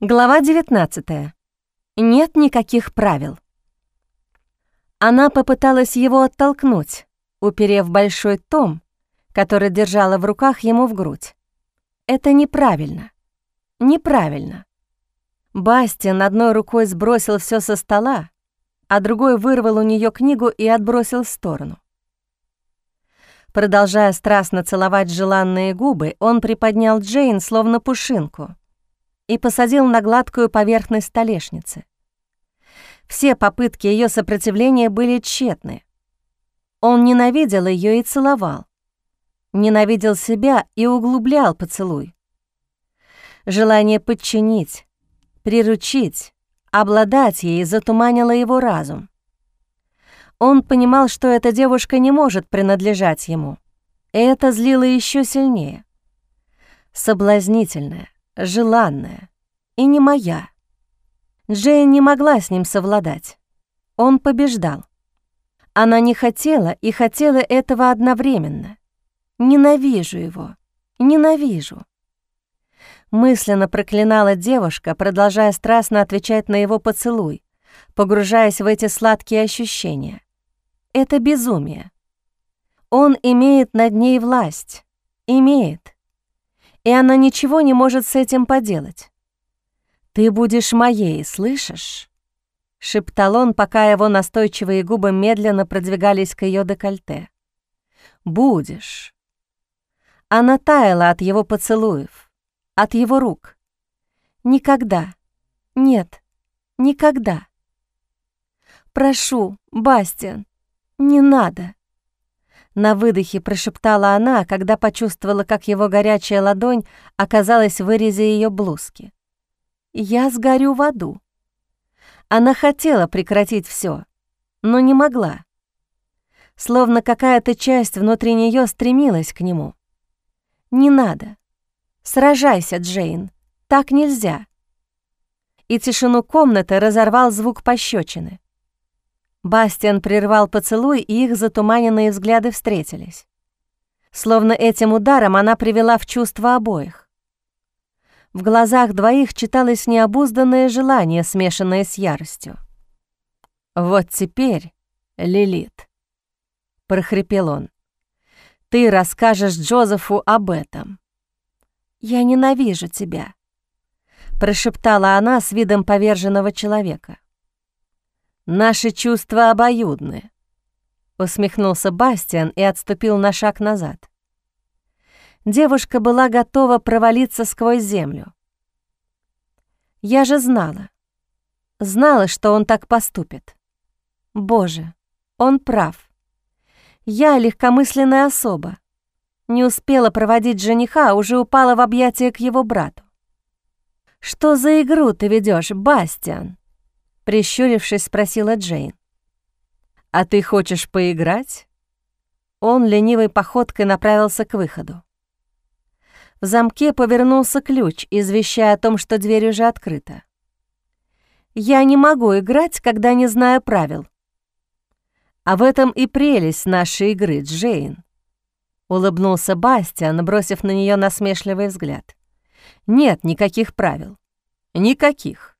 Глава 19. Нет никаких правил. Она попыталась его оттолкнуть, уперев большой том, который держала в руках ему в грудь. Это неправильно. Неправильно. Бастин одной рукой сбросил все со стола, а другой вырвал у нее книгу и отбросил в сторону. Продолжая страстно целовать желанные губы, он приподнял Джейн словно пушинку — и посадил на гладкую поверхность столешницы. Все попытки ее сопротивления были тщетны. Он ненавидел ее и целовал. Ненавидел себя и углублял поцелуй. Желание подчинить, приручить, обладать ей затуманило его разум. Он понимал, что эта девушка не может принадлежать ему, и это злило еще сильнее. Соблазнительная, желанная и не моя. Джейн не могла с ним совладать. Он побеждал. Она не хотела и хотела этого одновременно. Ненавижу его, ненавижу. Мысленно проклинала девушка, продолжая страстно отвечать на его поцелуй, погружаясь в эти сладкие ощущения. Это безумие. Он имеет над ней власть. Имеет и она ничего не может с этим поделать. «Ты будешь моей, слышишь?» — шептал он, пока его настойчивые губы медленно продвигались к ее декольте. «Будешь». Она таяла от его поцелуев, от его рук. «Никогда. Нет, никогда. Прошу, Бастиан, не надо». На выдохе прошептала она, когда почувствовала, как его горячая ладонь оказалась в вырезе ее блузки. «Я сгорю в аду». Она хотела прекратить все, но не могла. Словно какая-то часть внутри нее стремилась к нему. «Не надо. Сражайся, Джейн. Так нельзя». И тишину комнаты разорвал звук пощечины. Бастиан прервал поцелуй, и их затуманенные взгляды встретились. Словно этим ударом она привела в чувство обоих. В глазах двоих читалось необузданное желание, смешанное с яростью. «Вот теперь, Лилит», — прохрипел он, — «ты расскажешь Джозефу об этом». «Я ненавижу тебя», — прошептала она с видом поверженного человека. «Наши чувства обоюдны», — усмехнулся Бастиан и отступил на шаг назад. Девушка была готова провалиться сквозь землю. «Я же знала. Знала, что он так поступит. Боже, он прав. Я легкомысленная особа. Не успела проводить жениха, а уже упала в объятия к его брату. «Что за игру ты ведешь, Бастиан?» Прищурившись, спросила Джейн. «А ты хочешь поиграть?» Он ленивой походкой направился к выходу. В замке повернулся ключ, извещая о том, что дверь уже открыта. «Я не могу играть, когда не знаю правил». «А в этом и прелесть нашей игры, Джейн», — улыбнулся Бастиан, бросив на нее насмешливый взгляд. «Нет никаких правил. Никаких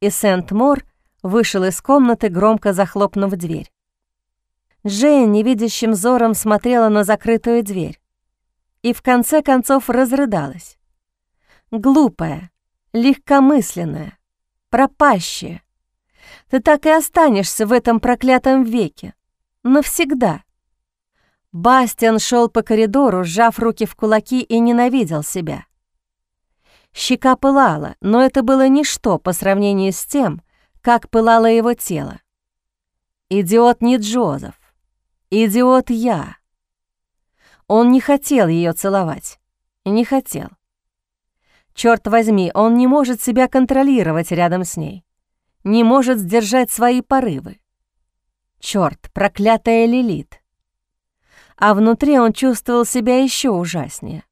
и Сент-Мор вышел из комнаты, громко захлопнув дверь. Джейн невидящим взором смотрела на закрытую дверь и в конце концов разрыдалась. Глупая, легкомысленная, пропащая. Ты так и останешься в этом проклятом веке. Навсегда. Бастиан шел по коридору, сжав руки в кулаки и ненавидел себя. Щека пылала, но это было ничто по сравнению с тем, как пылало его тело. Идиот не Джозеф. Идиот я. Он не хотел ее целовать. Не хотел. Черт возьми, он не может себя контролировать рядом с ней. Не может сдержать свои порывы. Черт, проклятая Лилит. А внутри он чувствовал себя еще ужаснее.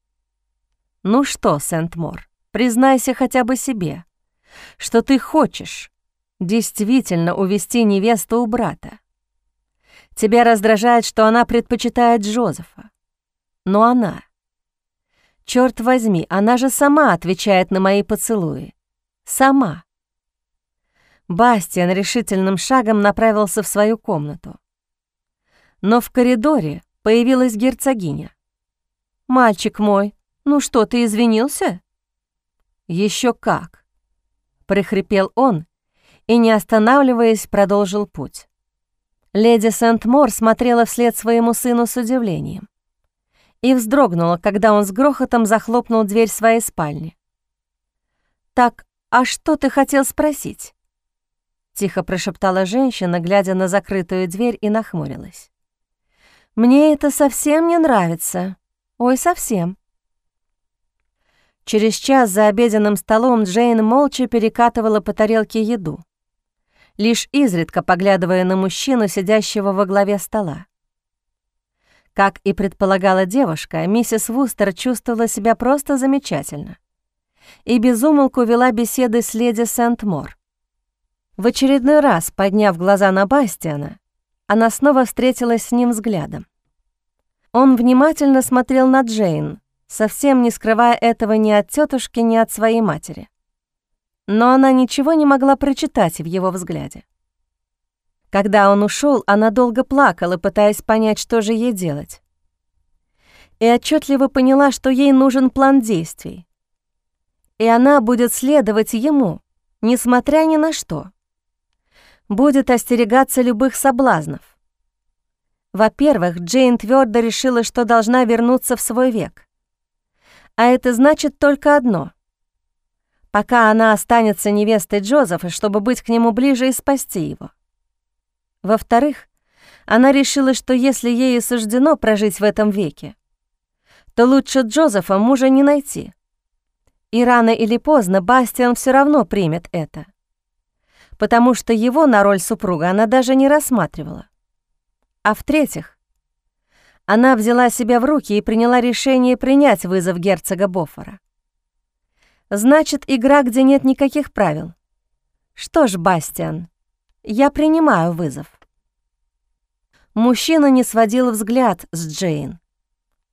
Ну что, Сент-Мор, Признайся хотя бы себе, что ты хочешь действительно увести невесту у брата. Тебя раздражает, что она предпочитает Джозефа. Но она... Черт возьми, она же сама отвечает на мои поцелуи. Сама. Бастиан решительным шагом направился в свою комнату. Но в коридоре появилась герцогиня. «Мальчик мой, ну что, ты извинился?» Еще как!» — прихрипел он и, не останавливаясь, продолжил путь. Леди Сент-Мор смотрела вслед своему сыну с удивлением и вздрогнула, когда он с грохотом захлопнул дверь своей спальни. «Так, а что ты хотел спросить?» Тихо прошептала женщина, глядя на закрытую дверь, и нахмурилась. «Мне это совсем не нравится. Ой, совсем». Через час за обеденным столом Джейн молча перекатывала по тарелке еду, лишь изредка поглядывая на мужчину, сидящего во главе стола. Как и предполагала девушка, миссис Вустер чувствовала себя просто замечательно и безумолку вела беседы с леди Сент-Мор. В очередной раз, подняв глаза на Бастиана, она снова встретилась с ним взглядом. Он внимательно смотрел на Джейн, совсем не скрывая этого ни от тетушки, ни от своей матери. Но она ничего не могла прочитать в его взгляде. Когда он ушел, она долго плакала, пытаясь понять, что же ей делать. И отчетливо поняла, что ей нужен план действий. И она будет следовать ему, несмотря ни на что. Будет остерегаться любых соблазнов. Во-первых, Джейн твердо решила, что должна вернуться в свой век. А это значит только одно. Пока она останется невестой Джозефа, чтобы быть к нему ближе и спасти его. Во-вторых, она решила, что если ей суждено прожить в этом веке, то лучше Джозефа мужа не найти. И рано или поздно Бастиан все равно примет это. Потому что его на роль супруга она даже не рассматривала. А в-третьих, она взяла себя в руки и приняла решение принять вызов герцога Бофора. Значит, игра, где нет никаких правил. Что ж, Бастиан, я принимаю вызов. Мужчина не сводил взгляд с Джейн.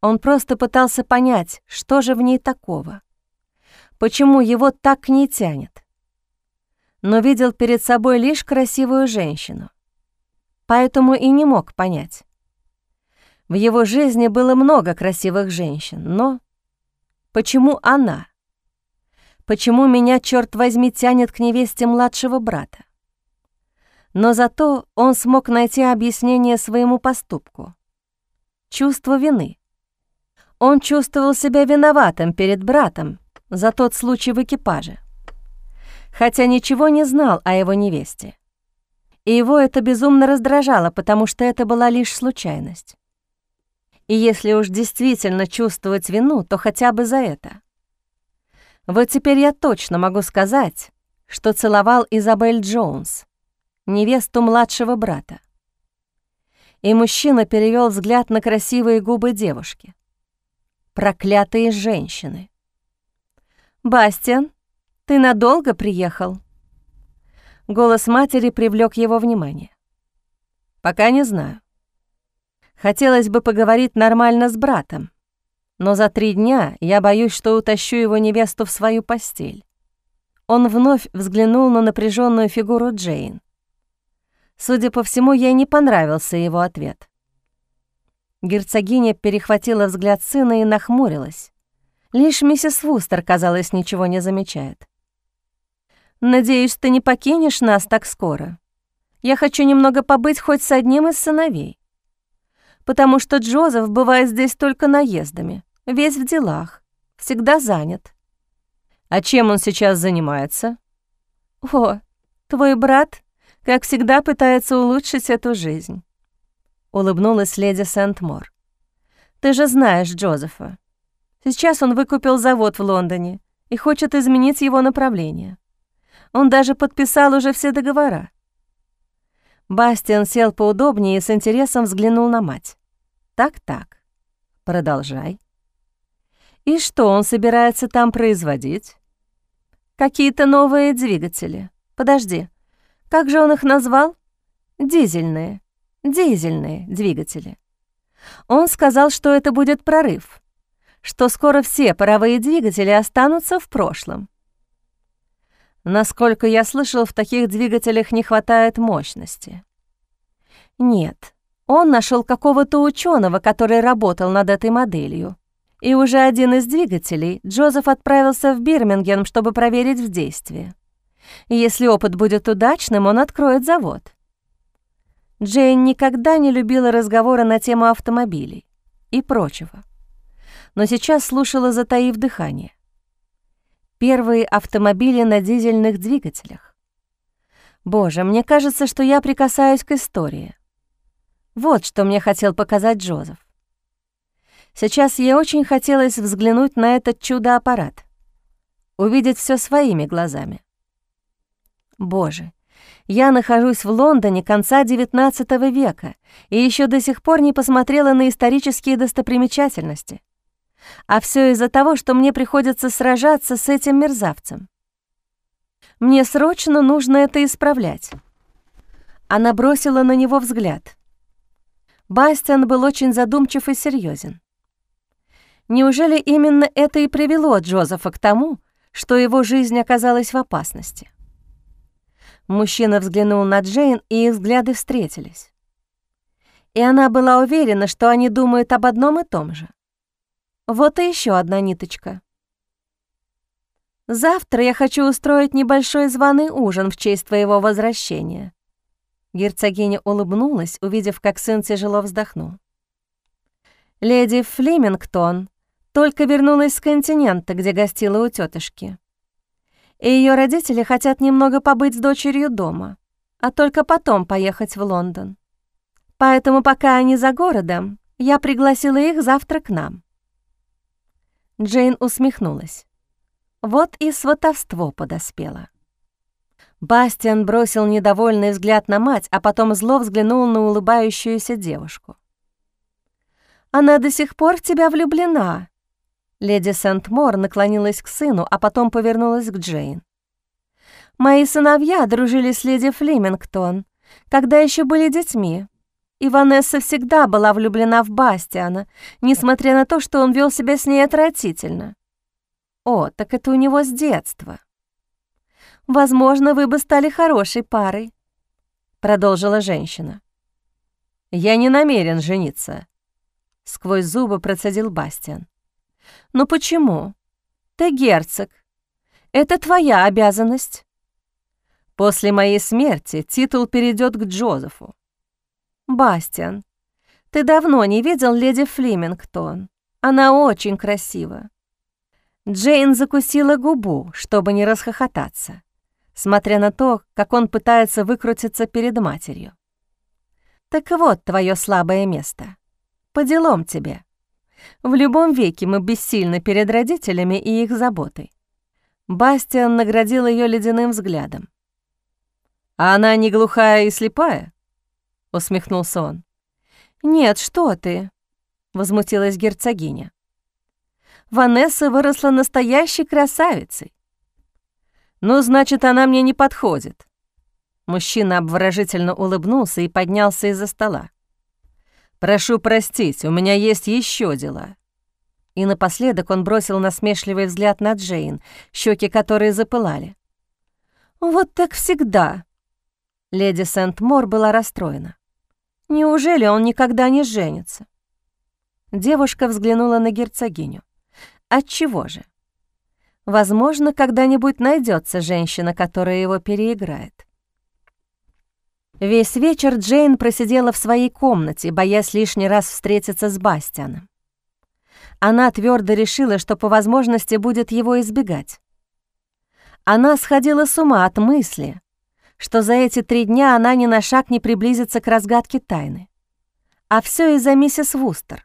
Он просто пытался понять, что же в ней такого. Почему его так не тянет. Но видел перед собой лишь красивую женщину. Поэтому и не мог понять. В его жизни было много красивых женщин, но почему она? Почему меня, черт возьми, тянет к невесте младшего брата? Но зато он смог найти объяснение своему поступку. Чувство вины. Он чувствовал себя виноватым перед братом за тот случай в экипаже, хотя ничего не знал о его невесте. И его это безумно раздражало, потому что это была лишь случайность. И если уж действительно чувствовать вину, то хотя бы за это. Вот теперь я точно могу сказать, что целовал Изабель Джонс, невесту младшего брата. И мужчина перевел взгляд на красивые губы девушки. Проклятые женщины. «Бастиан, ты надолго приехал?» Голос матери привлек его внимание. «Пока не знаю. Хотелось бы поговорить нормально с братом, но за три дня я боюсь, что утащу его невесту в свою постель. Он вновь взглянул на напряженную фигуру Джейн. Судя по всему, ей не понравился его ответ. Герцогиня перехватила взгляд сына и нахмурилась. Лишь миссис Вустер, казалось, ничего не замечает. «Надеюсь, ты не покинешь нас так скоро. Я хочу немного побыть хоть с одним из сыновей потому что Джозеф бывает здесь только наездами, весь в делах, всегда занят. А чем он сейчас занимается? О, твой брат, как всегда, пытается улучшить эту жизнь. Улыбнулась леди Сент-Мор. Ты же знаешь Джозефа. Сейчас он выкупил завод в Лондоне и хочет изменить его направление. Он даже подписал уже все договора. Бастиан сел поудобнее и с интересом взглянул на мать. «Так-так, продолжай». «И что он собирается там производить?» «Какие-то новые двигатели. Подожди, как же он их назвал?» «Дизельные. Дизельные двигатели». Он сказал, что это будет прорыв, что скоро все паровые двигатели останутся в прошлом. Насколько я слышал, в таких двигателях не хватает мощности. Нет, он нашел какого-то ученого, который работал над этой моделью. И уже один из двигателей Джозеф отправился в Бирмингем, чтобы проверить в действии. Если опыт будет удачным, он откроет завод. Джейн никогда не любила разговоры на тему автомобилей и прочего. Но сейчас слушала, затаив дыхание. Первые автомобили на дизельных двигателях. Боже, мне кажется, что я прикасаюсь к истории. Вот что мне хотел показать Джозеф. Сейчас ей очень хотелось взглянуть на этот чудо-аппарат, увидеть все своими глазами. Боже, я нахожусь в Лондоне конца XIX века и еще до сих пор не посмотрела на исторические достопримечательности. А все из-за того, что мне приходится сражаться с этим мерзавцем. Мне срочно нужно это исправлять. Она бросила на него взгляд. Бастиан был очень задумчив и серьезен. Неужели именно это и привело Джозефа к тому, что его жизнь оказалась в опасности? Мужчина взглянул на Джейн, и их взгляды встретились. И она была уверена, что они думают об одном и том же. Вот и еще одна ниточка. «Завтра я хочу устроить небольшой званый ужин в честь твоего возвращения». Герцогиня улыбнулась, увидев, как сын тяжело вздохнул. «Леди Флемингтон только вернулась с континента, где гостила у тетушки. И ее родители хотят немного побыть с дочерью дома, а только потом поехать в Лондон. Поэтому пока они за городом, я пригласила их завтра к нам». Джейн усмехнулась. Вот и сватовство подоспело. Бастиан бросил недовольный взгляд на мать, а потом зло взглянул на улыбающуюся девушку. «Она до сих пор в тебя влюблена», Леди Сент-Мор наклонилась к сыну, а потом повернулась к Джейн. «Мои сыновья дружили с леди Флемингтон, когда еще были детьми, и Ванесса всегда была влюблена в Бастиана, несмотря на то, что он вел себя с ней отвратительно. О, так это у него с детства. Возможно, вы бы стали хорошей парой», — продолжила женщина. «Я не намерен жениться», — сквозь зубы процедил Бастиан. «Но почему? Ты герцог. Это твоя обязанность». «После моей смерти титул перейдет к Джозефу». «Бастиан, ты давно не видел леди Флемингтон. Она очень красива». Джейн закусила губу, чтобы не расхохотаться, смотря на то, как он пытается выкрутиться перед матерью. «Так вот твое слабое место. По делам тебе». В любом веке мы бессильны перед родителями и их заботой. Бастиан наградил ее ледяным взглядом. «А она не глухая и слепая?» — усмехнулся он. «Нет, что ты!» — возмутилась герцогиня. «Ванесса выросла настоящей красавицей». «Ну, значит, она мне не подходит». Мужчина обворожительно улыбнулся и поднялся из-за стола. «Прошу простить, у меня есть еще дела». И напоследок он бросил насмешливый взгляд на Джейн, щеки которой запылали. «Вот так всегда». Леди Сент-Мор была расстроена. «Неужели он никогда не женится?» Девушка взглянула на герцогиню. «Отчего же? Возможно, когда-нибудь найдется женщина, которая его переиграет». Весь вечер Джейн просидела в своей комнате, боясь лишний раз встретиться с Бастианом. Она твердо решила, что по возможности будет его избегать. Она сходила с ума от мысли, что за эти три дня она ни на шаг не приблизится к разгадке тайны. А все из-за миссис Вустер.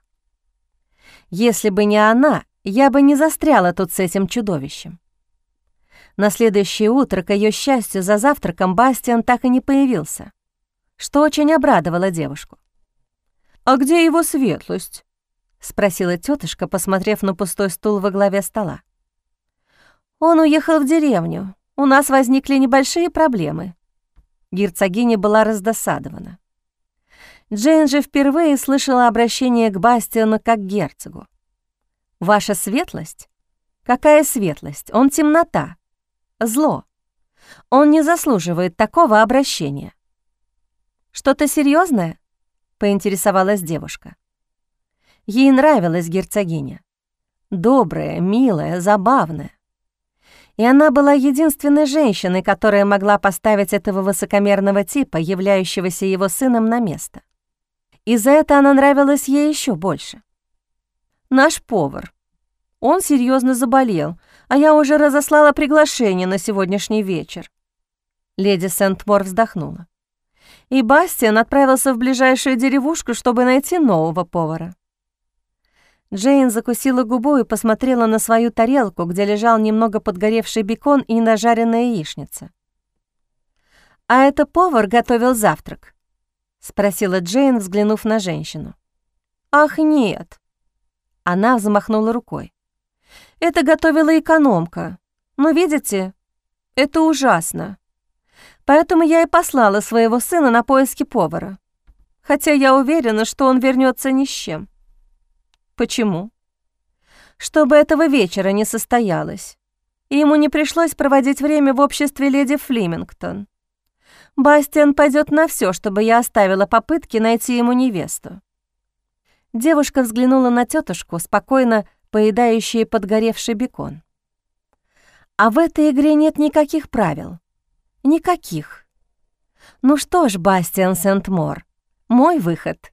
Если бы не она, я бы не застряла тут с этим чудовищем. На следующее утро, к ее счастью, за завтраком Бастиан так и не появился что очень обрадовало девушку. «А где его светлость?» — спросила тетушка, посмотрев на пустой стул во главе стола. «Он уехал в деревню. У нас возникли небольшие проблемы». Герцогиня была раздосадована. Джейн же впервые слышала обращение к Бастиану как к герцогу. «Ваша светлость? Какая светлость? Он темнота, зло. Он не заслуживает такого обращения. «Что-то серьезное? поинтересовалась девушка. Ей нравилась герцогиня. Добрая, милая, забавная. И она была единственной женщиной, которая могла поставить этого высокомерного типа, являющегося его сыном, на место. И за это она нравилась ей еще больше. «Наш повар. Он серьезно заболел, а я уже разослала приглашение на сегодняшний вечер». Леди Сент-Мор вздохнула и Бастиан отправился в ближайшую деревушку, чтобы найти нового повара. Джейн закусила губу и посмотрела на свою тарелку, где лежал немного подгоревший бекон и нажаренная яичница. «А это повар готовил завтрак?» — спросила Джейн, взглянув на женщину. «Ах, нет!» Она взмахнула рукой. «Это готовила экономка. Но видите, это ужасно. Поэтому я и послала своего сына на поиски повара. Хотя я уверена, что он вернется ни с чем. Почему? Чтобы этого вечера не состоялось. И ему не пришлось проводить время в обществе леди Флимингтон. Бастиан пойдет на все, чтобы я оставила попытки найти ему невесту. Девушка взглянула на тетушку, спокойно поедающую подгоревший бекон. А в этой игре нет никаких правил. Никаких. Ну что ж, Бастиан Сент-Мор, мой выход.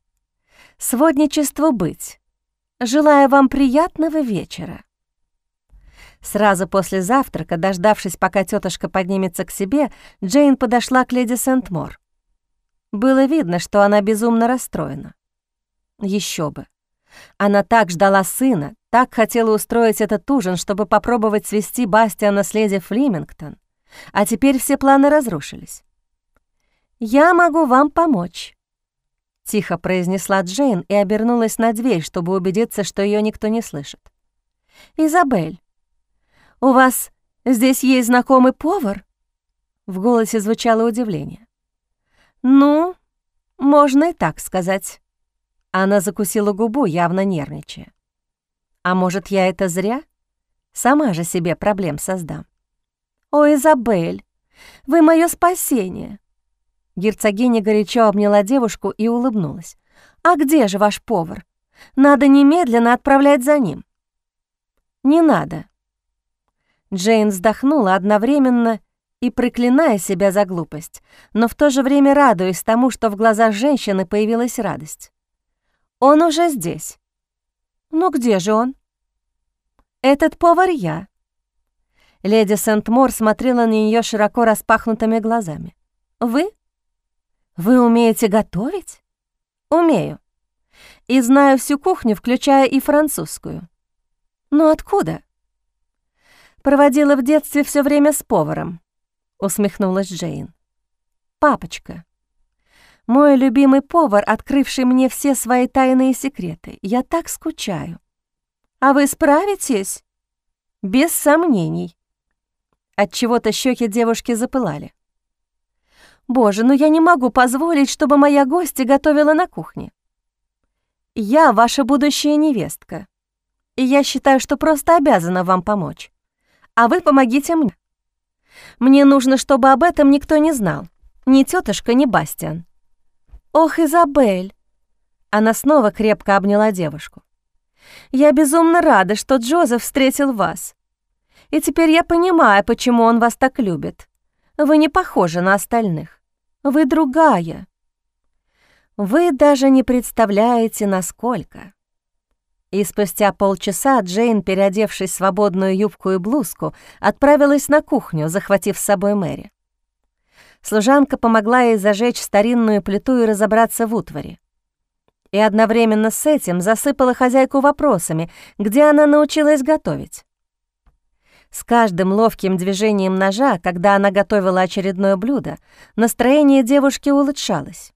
Сводничество быть. Желаю вам приятного вечера. Сразу после завтрака, дождавшись, пока тетушка поднимется к себе, Джейн подошла к леди Сент-Мор. Было видно, что она безумно расстроена. Еще бы. Она так ждала сына, так хотела устроить этот ужин, чтобы попробовать свести Бастиана с леди Флимингтон. А теперь все планы разрушились. «Я могу вам помочь», — тихо произнесла Джейн и обернулась на дверь, чтобы убедиться, что ее никто не слышит. «Изабель, у вас здесь есть знакомый повар?» В голосе звучало удивление. «Ну, можно и так сказать». Она закусила губу, явно нервничая. «А может, я это зря? Сама же себе проблем создам». «О, Изабель, вы мое спасение!» Герцогиня горячо обняла девушку и улыбнулась. «А где же ваш повар? Надо немедленно отправлять за ним». «Не надо». Джейн вздохнула одновременно и проклиная себя за глупость, но в то же время радуясь тому, что в глазах женщины появилась радость. «Он уже здесь». «Ну где же он?» «Этот повар я», Леди Сент-Мор смотрела на нее широко распахнутыми глазами. «Вы? Вы умеете готовить?» «Умею. И знаю всю кухню, включая и французскую». «Но откуда?» «Проводила в детстве все время с поваром», — усмехнулась Джейн. «Папочка, мой любимый повар, открывший мне все свои тайные секреты. Я так скучаю. А вы справитесь?» «Без сомнений», от чего-то щеки девушки запылали. Боже, ну я не могу позволить, чтобы моя гостья готовила на кухне. Я ваша будущая невестка, и я считаю, что просто обязана вам помочь. А вы помогите мне. Мне нужно, чтобы об этом никто не знал. Ни тетушка, ни Бастиан. Ох, Изабель. Она снова крепко обняла девушку. Я безумно рада, что Джозеф встретил вас. И теперь я понимаю, почему он вас так любит. Вы не похожи на остальных. Вы другая. Вы даже не представляете, насколько. И спустя полчаса Джейн, переодевшись в свободную юбку и блузку, отправилась на кухню, захватив с собой Мэри. Служанка помогла ей зажечь старинную плиту и разобраться в утваре. И одновременно с этим засыпала хозяйку вопросами, где она научилась готовить. С каждым ловким движением ножа, когда она готовила очередное блюдо, настроение девушки улучшалось.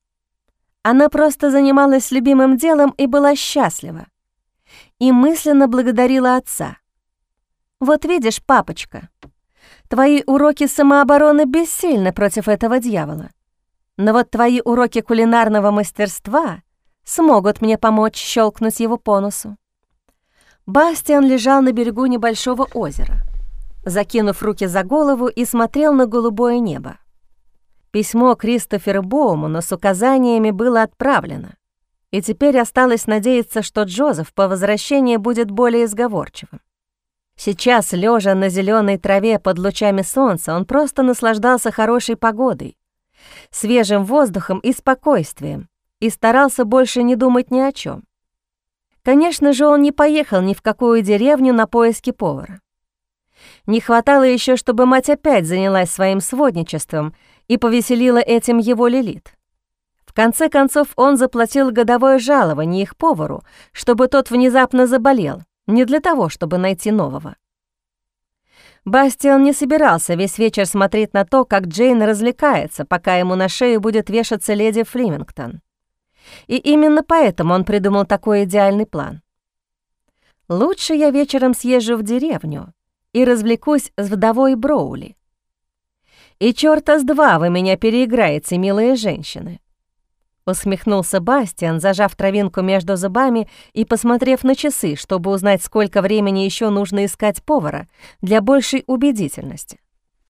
Она просто занималась любимым делом и была счастлива. И мысленно благодарила отца. «Вот видишь, папочка, твои уроки самообороны бессильны против этого дьявола. Но вот твои уроки кулинарного мастерства смогут мне помочь щелкнуть его по носу». Бастиан лежал на берегу небольшого озера — закинув руки за голову и смотрел на голубое небо. Письмо Кристофера Боумана с указаниями было отправлено, и теперь осталось надеяться, что Джозеф по возвращении будет более изговорчивым. Сейчас, лежа на зеленой траве под лучами солнца, он просто наслаждался хорошей погодой, свежим воздухом и спокойствием, и старался больше не думать ни о чем. Конечно же, он не поехал ни в какую деревню на поиски повара. Не хватало еще, чтобы мать опять занялась своим сводничеством и повеселила этим его Лилит. В конце концов, он заплатил годовое жалование их повару, чтобы тот внезапно заболел, не для того, чтобы найти нового. Бастиан не собирался весь вечер смотреть на то, как Джейн развлекается, пока ему на шею будет вешаться леди Флемингтон. И именно поэтому он придумал такой идеальный план. «Лучше я вечером съезжу в деревню и развлекусь с вдовой Броули. И чёрта с два вы меня переиграете, милые женщины. Усмехнулся Бастиан, зажав травинку между зубами и посмотрев на часы, чтобы узнать, сколько времени еще нужно искать повара для большей убедительности.